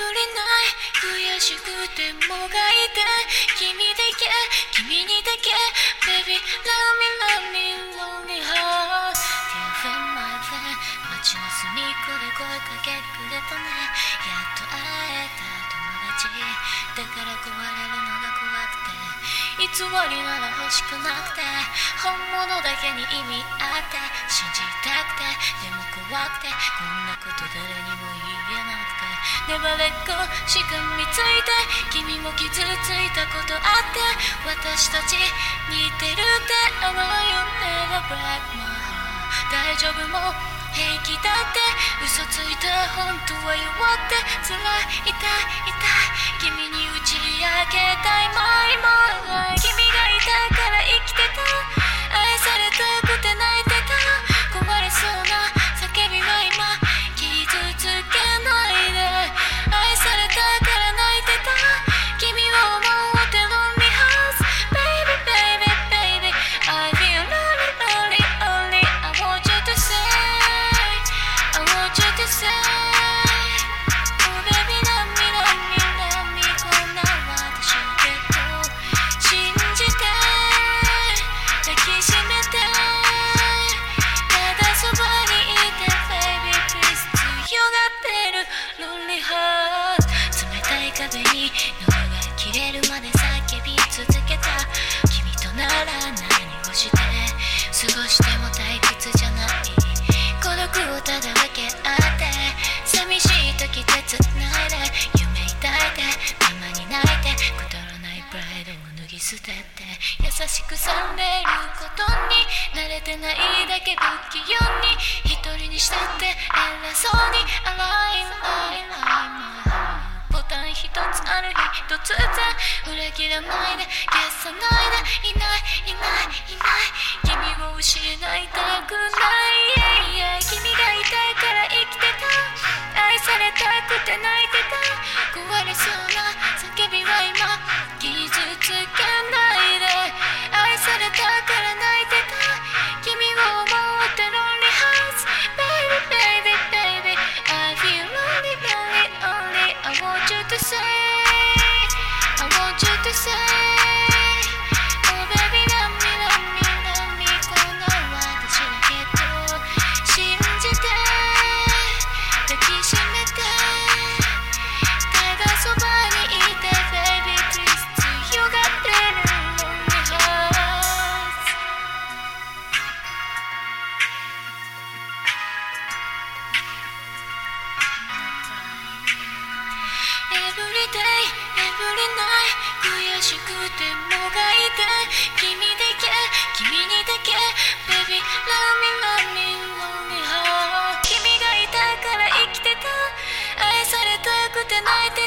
れない悔しくてもがいて君だけ君にだけ Baby love me love me lonely heart Dear friend my friend 街の隅っこで声かけくれたね。やっと会えた友達。だから壊れるのが怖くて偽りなら欲しくなくて。本物だけに意味あって信じたくてでも怖くてこんなこと誰にも言えなくて Never let go しがみついて君も傷ついたことあって私たち似てるってあの You never break my heart 大丈夫も平気だって嘘ついた本当は弱って辛い痛い痛い壁に喉が切れるまで叫び続けた君となら何をして過ごしても退屈じゃない孤独をただ分け合って寂しい時手つないで夢抱いてたまに泣いてくだらないプライドを脱ぎ捨てて優しくされる。突然裏切らないで消さないでいないいないいない。君を失いたい、れない。悔しくてもがいて君だけ君にだけベビーラ love me love me 君がいたから生きてた。愛されたくて泣いて